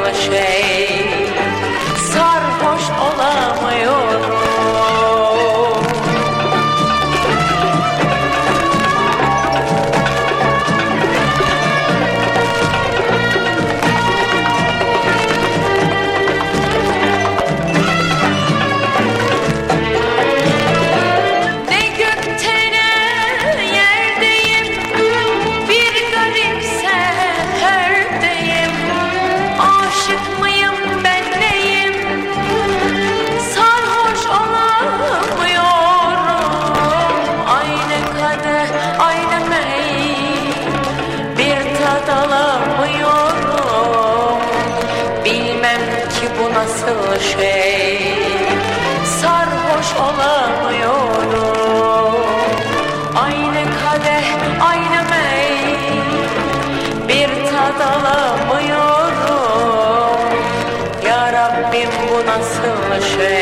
nasıl şey Sarhoş nasıl şey. Sarhoş olamıyorum. Aynı kadeh aynı mey. Bir tad alamıyorum. Ya Rabbim bu nasıl şey?